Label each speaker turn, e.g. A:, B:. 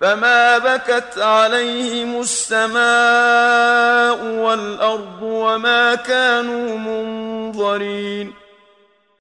A: فما بكت عليهم السماء والأرض وما كانوا منظرين